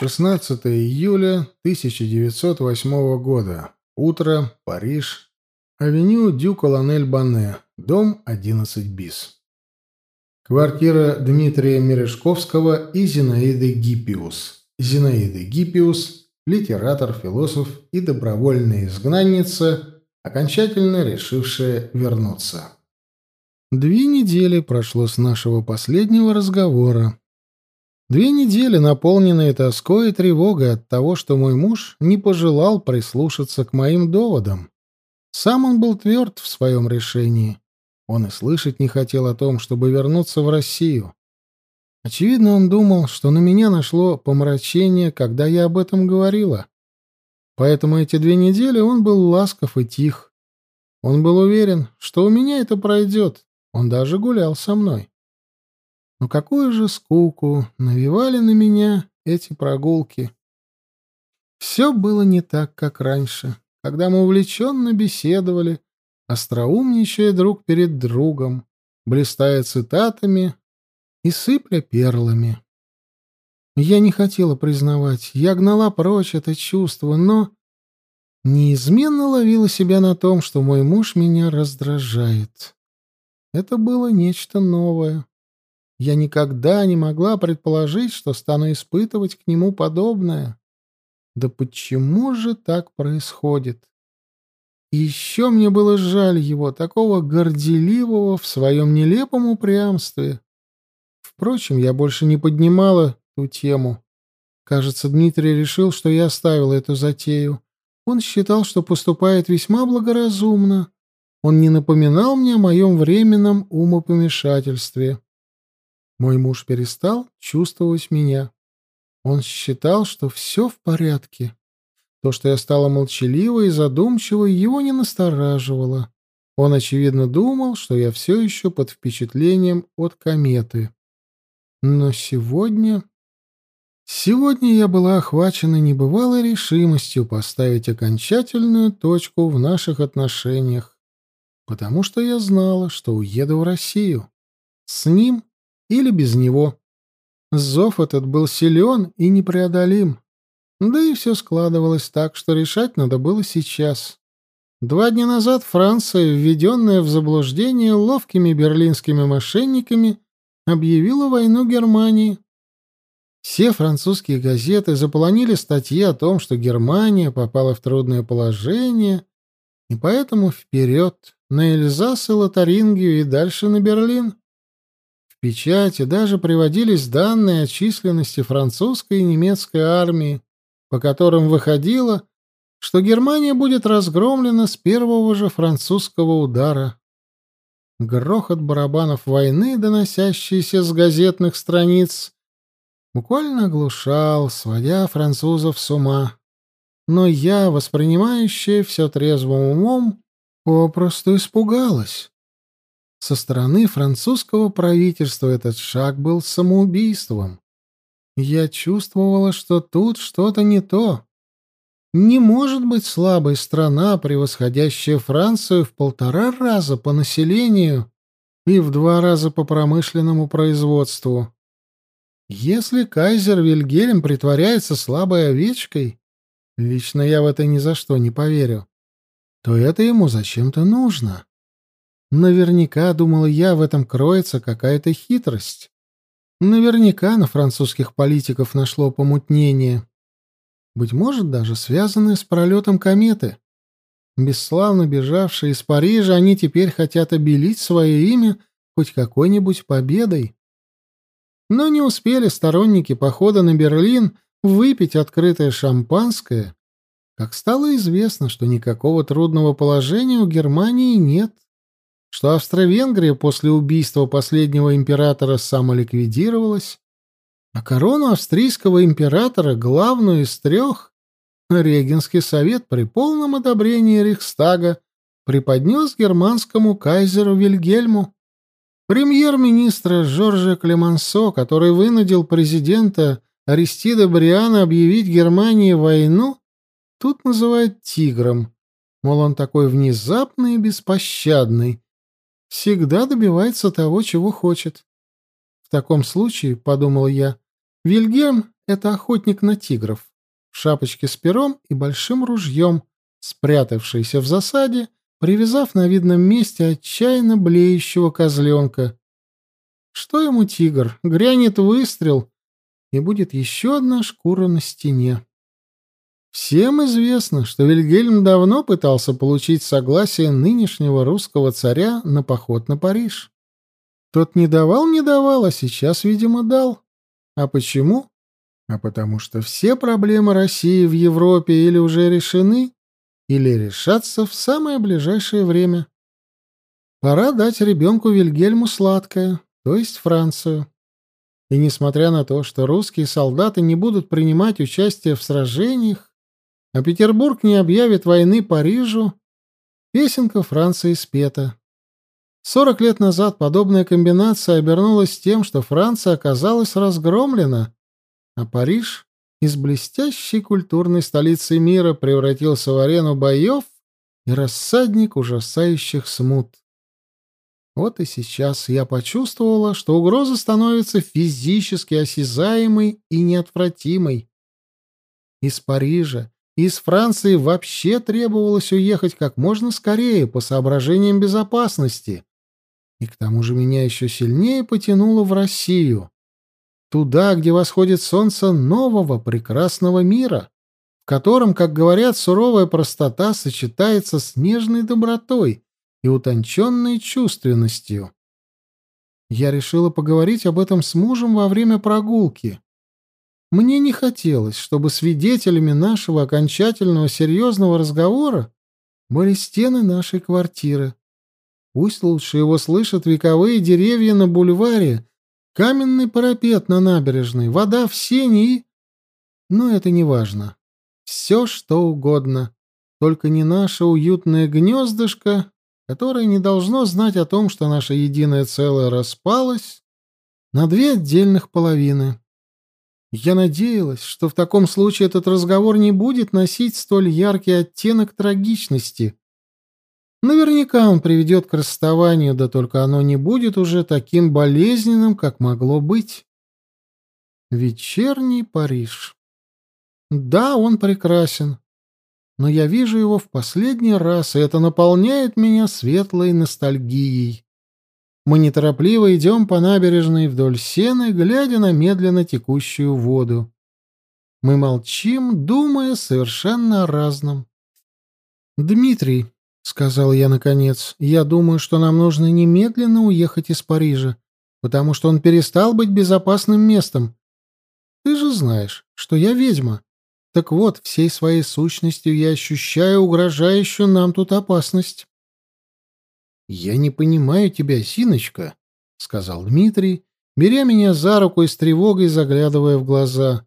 16 июля 1908 года. Утро. Париж. Авеню Дю Колонель Бане. Дом 11 БИС. Квартира Дмитрия Мережковского и Зинаиды Гиппиус. Зинаида Гиппиус, литератор, философ и добровольная изгнанница, окончательно решившая вернуться. Две недели прошло с нашего последнего разговора. Две недели, наполненные тоской и тревогой от того, что мой муж не пожелал прислушаться к моим доводам. Сам он был тверд в своем решении. Он и слышать не хотел о том, чтобы вернуться в Россию. Очевидно, он думал, что на меня нашло помрачение, когда я об этом говорила. Поэтому эти две недели он был ласков и тих. Он был уверен, что у меня это пройдет. Он даже гулял со мной. Но какую же скуку навевали на меня эти прогулки. Все было не так, как раньше, когда мы увлеченно беседовали, остроумничая друг перед другом, блистая цитатами и сыпля перлами. Я не хотела признавать, я гнала прочь это чувство, но неизменно ловила себя на том, что мой муж меня раздражает. Это было нечто новое. Я никогда не могла предположить, что стану испытывать к нему подобное. Да почему же так происходит? И еще мне было жаль его, такого горделивого в своем нелепом упрямстве. Впрочем, я больше не поднимала ту тему. Кажется, Дмитрий решил, что я оставила эту затею. Он считал, что поступает весьма благоразумно. Он не напоминал мне о моем временном умопомешательстве. Мой муж перестал чувствовать меня. Он считал, что все в порядке. То, что я стала молчаливой и задумчивой, его не настораживало. Он, очевидно, думал, что я все еще под впечатлением от кометы. Но сегодня... Сегодня я была охвачена небывалой решимостью поставить окончательную точку в наших отношениях, потому что я знала, что уеду в Россию. С ним или без него. Зов этот был силен и непреодолим. Да и все складывалось так, что решать надо было сейчас. Два дня назад Франция, введенная в заблуждение ловкими берлинскими мошенниками, объявила войну Германии. Все французские газеты заполонили статьи о том, что Германия попала в трудное положение, и поэтому вперед, на Эльзас и Лотарингию и дальше на Берлин. Печати даже приводились данные о численности французской и немецкой армии, по которым выходило, что Германия будет разгромлена с первого же французского удара. Грохот барабанов войны, доносящийся с газетных страниц, буквально оглушал, сводя французов с ума. Но я, воспринимающая все трезвым умом, попросту испугалась. Со стороны французского правительства этот шаг был самоубийством. Я чувствовала, что тут что-то не то. Не может быть слабой страна, превосходящая Францию в полтора раза по населению и в два раза по промышленному производству. Если кайзер Вильгельм притворяется слабой овечкой, лично я в это ни за что не поверю, то это ему зачем-то нужно. Наверняка, думала я, в этом кроется какая-то хитрость. Наверняка на французских политиков нашло помутнение. Быть может, даже связанное с пролетом кометы. Бесславно бежавшие из Парижа, они теперь хотят обелить свое имя хоть какой-нибудь победой. Но не успели сторонники похода на Берлин выпить открытое шампанское, как стало известно, что никакого трудного положения у Германии нет что Австро-Венгрия после убийства последнего императора самоликвидировалась, а корону австрийского императора, главную из трех, Регенский совет при полном одобрении Рейхстага преподнес германскому кайзеру Вильгельму. Премьер-министра Жоржа Клемансо, который вынудил президента Аристида Бриана объявить Германии войну, тут называют «тигром», мол, он такой внезапный и беспощадный, всегда добивается того, чего хочет. В таком случае, — подумал я, — Вильгельм это охотник на тигров, в шапочке с пером и большим ружьем, спрятавшийся в засаде, привязав на видном месте отчаянно блеющего козленка. Что ему тигр? Грянет выстрел, и будет еще одна шкура на стене. Всем известно, что Вильгельм давно пытался получить согласие нынешнего русского царя на поход на Париж. Тот не давал, не давал, а сейчас, видимо, дал. А почему? А потому что все проблемы России в Европе или уже решены, или решатся в самое ближайшее время. Пора дать ребенку Вильгельму сладкое, то есть Францию. И несмотря на то, что русские солдаты не будут принимать участие в сражениях, а Петербург не объявит войны Парижу, песенка Франции спета. Сорок лет назад подобная комбинация обернулась тем, что Франция оказалась разгромлена, а Париж из блестящей культурной столицы мира превратился в арену боев и рассадник ужасающих смут. Вот и сейчас я почувствовала, что угроза становится физически осязаемой и неотвратимой. Из Парижа из Франции вообще требовалось уехать как можно скорее по соображениям безопасности. И к тому же меня еще сильнее потянуло в Россию. Туда, где восходит солнце нового прекрасного мира, в котором, как говорят, суровая простота сочетается с нежной добротой и утонченной чувственностью. Я решила поговорить об этом с мужем во время прогулки. Мне не хотелось, чтобы свидетелями нашего окончательного серьезного разговора были стены нашей квартиры. Пусть лучше его слышат вековые деревья на бульваре, каменный парапет на набережной, вода в сене и... Но это не важно. Все, что угодно. Только не наше уютное гнездышко, которое не должно знать о том, что наше единое целое распалось на две отдельных половины. Я надеялась, что в таком случае этот разговор не будет носить столь яркий оттенок трагичности. Наверняка он приведет к расставанию, да только оно не будет уже таким болезненным, как могло быть. Вечерний Париж. Да, он прекрасен, но я вижу его в последний раз, и это наполняет меня светлой ностальгией. Мы неторопливо идем по набережной вдоль сены, глядя на медленно текущую воду. Мы молчим, думая совершенно о разном. «Дмитрий», — сказал я наконец, — «я думаю, что нам нужно немедленно уехать из Парижа, потому что он перестал быть безопасным местом. Ты же знаешь, что я ведьма. Так вот, всей своей сущностью я ощущаю угрожающую нам тут опасность». «Я не понимаю тебя, Синочка», — сказал Дмитрий, беря меня за руку и с тревогой заглядывая в глаза.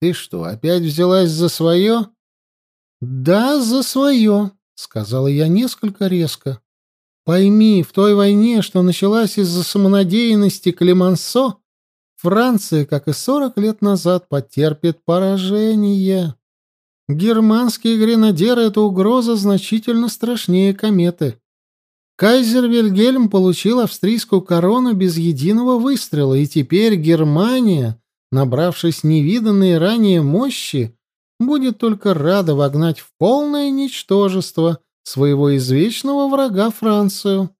«Ты что, опять взялась за свое?» «Да, за свое», — сказала я несколько резко. «Пойми, в той войне, что началась из-за самонадеянности Клемансо, Франция, как и сорок лет назад, потерпит поражение. Германские гренадеры — это угроза значительно страшнее кометы. Кайзер Вильгельм получил австрийскую корону без единого выстрела, и теперь Германия, набравшись невиданной ранее мощи, будет только рада вогнать в полное ничтожество своего извечного врага Францию.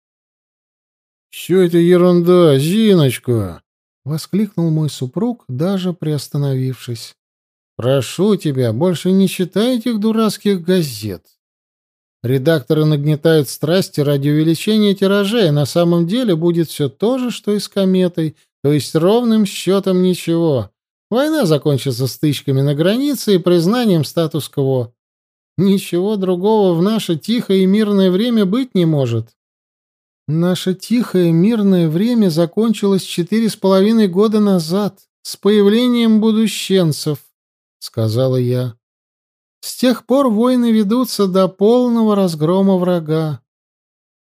«Все это ерунда, Зиночка!» — воскликнул мой супруг, даже приостановившись. «Прошу тебя, больше не читай этих дурацких газет. Редакторы нагнетают страсти ради увеличения тиражей, а на самом деле будет все то же, что и с кометой, то есть ровным счетом ничего. Война закончится стычками на границе и признанием статус-кво. Ничего другого в наше тихое и мирное время быть не может. Наше тихое мирное время закончилось четыре с половиной года назад, с появлением будущенцев, — сказала я. С тех пор войны ведутся до полного разгрома врага.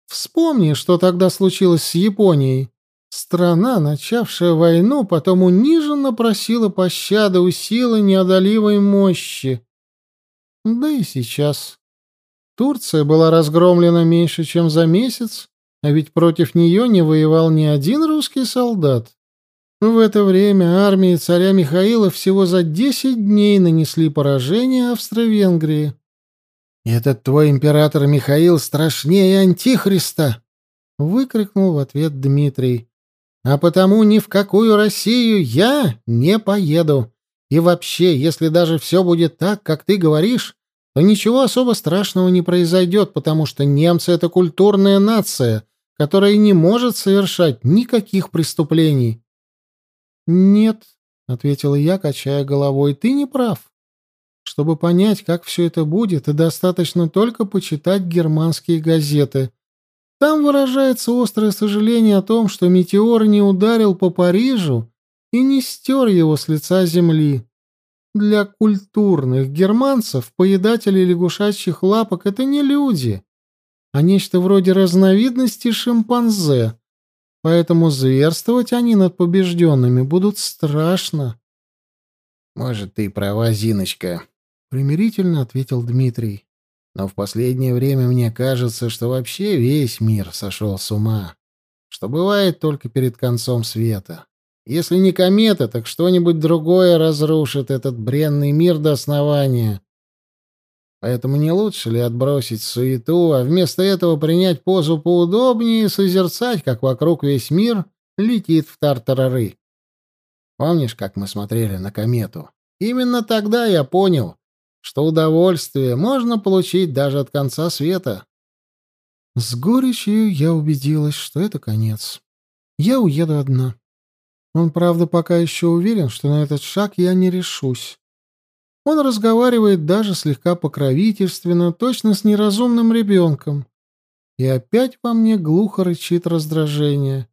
Вспомни, что тогда случилось с Японией. Страна, начавшая войну, потом униженно просила пощады у силы неодолимой мощи. Да и сейчас. Турция была разгромлена меньше, чем за месяц, а ведь против нее не воевал ни один русский солдат. В это время армии царя Михаила всего за десять дней нанесли поражение Австро-Венгрии. «Этот твой император Михаил страшнее Антихриста!» — выкрикнул в ответ Дмитрий. «А потому ни в какую Россию я не поеду. И вообще, если даже все будет так, как ты говоришь, то ничего особо страшного не произойдет, потому что немцы — это культурная нация, которая не может совершать никаких преступлений. «Нет», — ответила я, качая головой, — «ты не прав. Чтобы понять, как все это будет, достаточно только почитать германские газеты. Там выражается острое сожаление о том, что метеор не ударил по Парижу и не стер его с лица земли. Для культурных германцев поедатели лягушачьих лапок — это не люди, а нечто вроде разновидности шимпанзе, поэтому зверствовать они над побежденными будут страшно. «Может, ты права, Зиночка», — примирительно ответил Дмитрий. «Но в последнее время мне кажется, что вообще весь мир сошел с ума, что бывает только перед концом света. Если не комета, так что-нибудь другое разрушит этот бренный мир до основания. Поэтому не лучше ли отбросить суету, а вместо этого принять позу поудобнее и созерцать, как вокруг весь мир летит в тартарары? Помнишь, как мы смотрели на комету? Именно тогда я понял, что удовольствие можно получить даже от конца света. С горечью я убедилась, что это конец. Я уеду одна. Он, правда, пока еще уверен, что на этот шаг я не решусь. Он разговаривает даже слегка покровительственно, точно с неразумным ребенком. И опять во мне глухо рычит раздражение.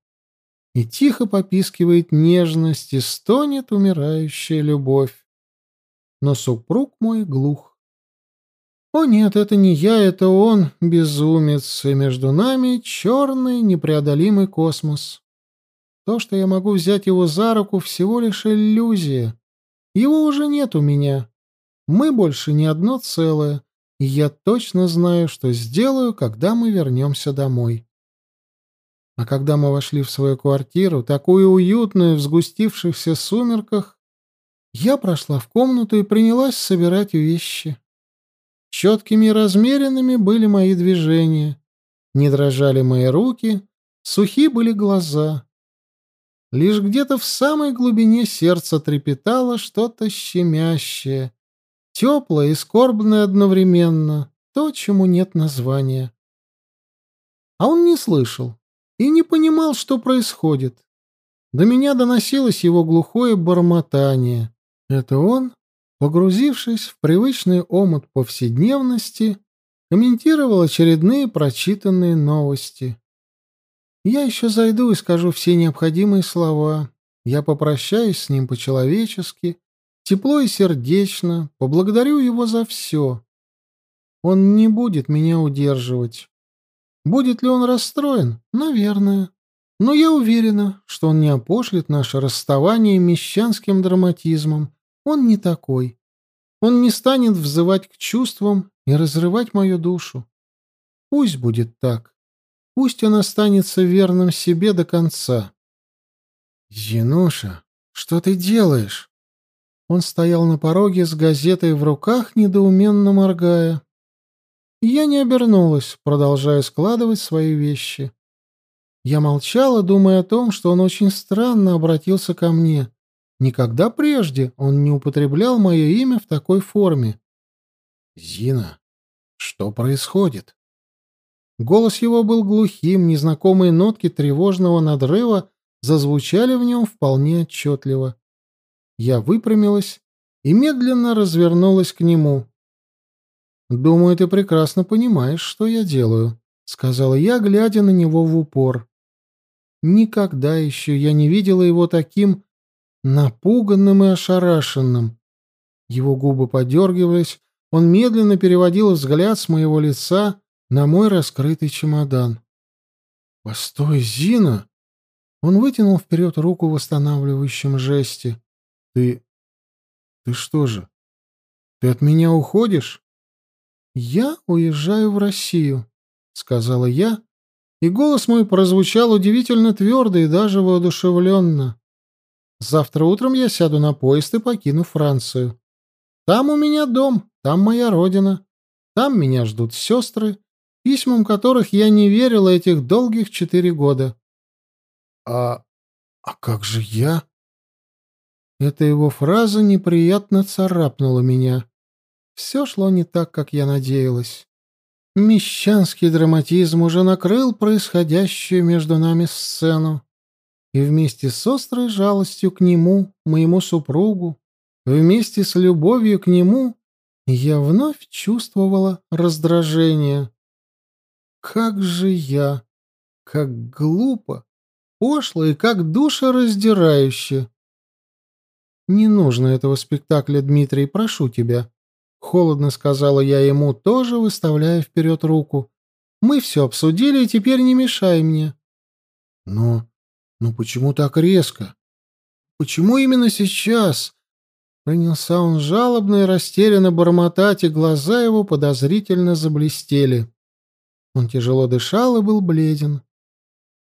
И тихо попискивает нежность, и стонет умирающая любовь. Но супруг мой глух. О нет, это не я, это он, безумец, и между нами черный непреодолимый космос. То, что я могу взять его за руку, всего лишь иллюзия. Его уже нет у меня. Мы больше не одно целое, и я точно знаю, что сделаю, когда мы вернемся домой. А когда мы вошли в свою квартиру, такую уютную в сгустившихся сумерках, я прошла в комнату и принялась собирать вещи. Четкими и размеренными были мои движения, не дрожали мои руки, сухи были глаза. Лишь где-то в самой глубине сердца трепетало что-то щемящее, теплое и скорбное одновременно, то, чему нет названия. А он не слышал и не понимал, что происходит. До меня доносилось его глухое бормотание. Это он, погрузившись в привычный омут повседневности, комментировал очередные прочитанные новости. Я еще зайду и скажу все необходимые слова. Я попрощаюсь с ним по-человечески, тепло и сердечно, поблагодарю его за все. Он не будет меня удерживать. Будет ли он расстроен? Наверное. Но я уверена, что он не опошлит наше расставание мещанским драматизмом. Он не такой. Он не станет взывать к чувствам и разрывать мою душу. Пусть будет так. Пусть он останется верным себе до конца. «Зинуша, что ты делаешь?» Он стоял на пороге с газетой в руках, недоуменно моргая. Я не обернулась, продолжая складывать свои вещи. Я молчала, думая о том, что он очень странно обратился ко мне. Никогда прежде он не употреблял мое имя в такой форме. «Зина, что происходит?» Голос его был глухим, незнакомые нотки тревожного надрыва зазвучали в нем вполне отчетливо. Я выпрямилась и медленно развернулась к нему. «Думаю, ты прекрасно понимаешь, что я делаю», — сказала я, глядя на него в упор. Никогда еще я не видела его таким напуганным и ошарашенным. Его губы подергивались, он медленно переводил взгляд с моего лица на мой раскрытый чемодан. «Постой, Зина!» Он вытянул вперед руку в восстанавливающем жесте. «Ты... ты что же? Ты от меня уходишь?» «Я уезжаю в Россию», — сказала я, и голос мой прозвучал удивительно твердо и даже воодушевленно. Завтра утром я сяду на поезд и покину Францию. Там у меня дом, там моя родина. Там меня ждут сестры, письмам которых я не верила этих долгих четыре года. А... а как же я? Эта его фраза неприятно царапнула меня. Все шло не так, как я надеялась. Мещанский драматизм уже накрыл происходящую между нами сцену. И вместе с острой жалостью к нему, моему супругу, вместе с любовью к нему, я вновь чувствовала раздражение. Как же я, как глупо, пошло и как душераздирающе. Не нужно этого спектакля, Дмитрий, прошу тебя. Холодно сказала я ему, тоже выставляя вперед руку. Мы все обсудили, и теперь не мешай мне. Но... но почему так резко? Почему именно сейчас? Принялся он жалобно и растерянно бормотать, и глаза его подозрительно заблестели. Он тяжело дышал и был бледен.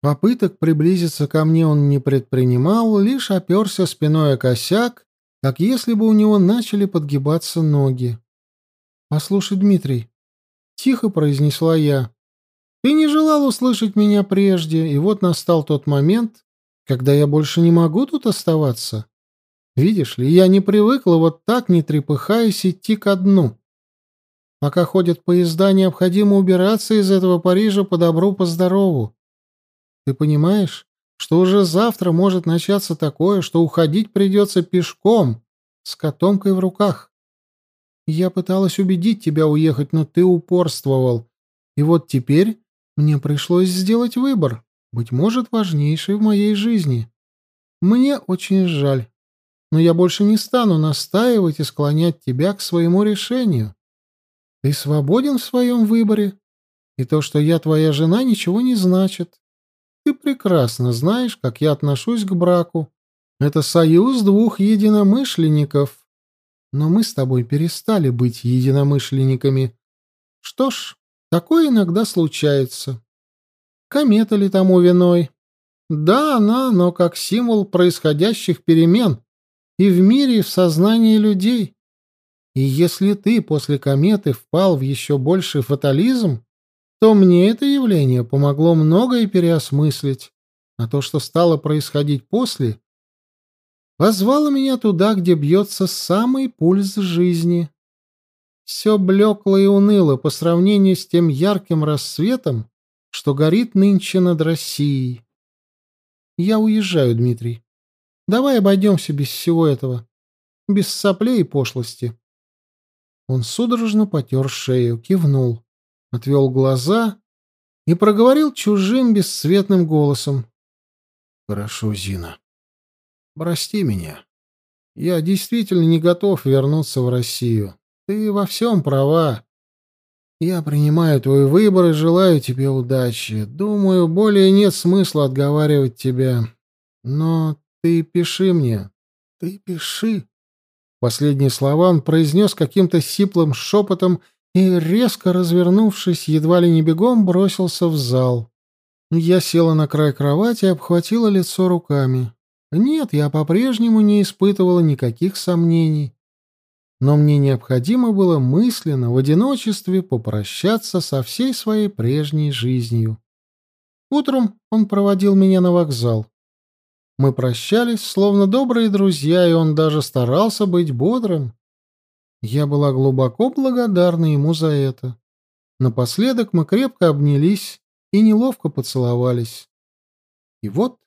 Попыток приблизиться ко мне он не предпринимал, лишь оперся спиной о косяк, как если бы у него начали подгибаться ноги. «Послушай, Дмитрий», — тихо произнесла я, — «ты не желал услышать меня прежде, и вот настал тот момент, когда я больше не могу тут оставаться. Видишь ли, я не привыкла вот так, не трепыхаясь, идти ко дну. Пока ходят поезда, необходимо убираться из этого Парижа по добру, по здорову. Ты понимаешь, что уже завтра может начаться такое, что уходить придется пешком, с котомкой в руках. Я пыталась убедить тебя уехать, но ты упорствовал. И вот теперь мне пришлось сделать выбор, быть может, важнейший в моей жизни. Мне очень жаль, но я больше не стану настаивать и склонять тебя к своему решению. Ты свободен в своем выборе, и то, что я твоя жена, ничего не значит. Ты прекрасно знаешь, как я отношусь к браку. Это союз двух единомышленников, но мы с тобой перестали быть единомышленниками. Что ж, такое иногда случается. Комета ли тому виной? Да, она, но как символ происходящих перемен и в мире, и в сознании людей. И если ты после кометы впал в еще больший фатализм, то мне это явление помогло многое переосмыслить, а то, что стало происходить после, позвала меня туда, где бьется самый пульс жизни. Все блекло и уныло по сравнению с тем ярким рассветом, что горит нынче над Россией. Я уезжаю, Дмитрий. Давай обойдемся без всего этого, без соплей и пошлости. Он судорожно потер шею, кивнул, отвел глаза и проговорил чужим бесцветным голосом. — Хорошо, Зина. Прости меня. Я действительно не готов вернуться в Россию. Ты во всем права. Я принимаю твой выбор и желаю тебе удачи. Думаю, более нет смысла отговаривать тебя. Но ты пиши мне. Ты пиши. Последние слова он произнес каким-то сиплым шепотом и, резко развернувшись, едва ли не бегом бросился в зал. Я села на край кровати и обхватила лицо руками. Нет, я по-прежнему не испытывала никаких сомнений. Но мне необходимо было мысленно, в одиночестве, попрощаться со всей своей прежней жизнью. Утром он проводил меня на вокзал. Мы прощались, словно добрые друзья, и он даже старался быть бодрым. Я была глубоко благодарна ему за это. Напоследок мы крепко обнялись и неловко поцеловались. И вот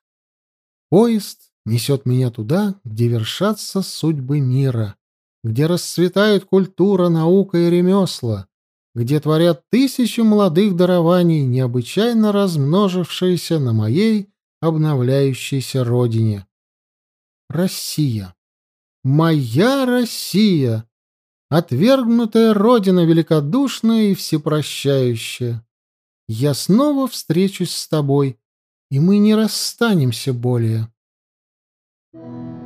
поезд несет меня туда, где вершатся судьбы мира, где расцветают культура, наука и ремесла, где творят тысячи молодых дарований, необычайно размножившиеся на моей обновляющейся родине. Россия. Моя Россия! Отвергнутая родина великодушная и всепрощающая. Я снова встречусь с тобой, и мы не расстанемся более. Thank you.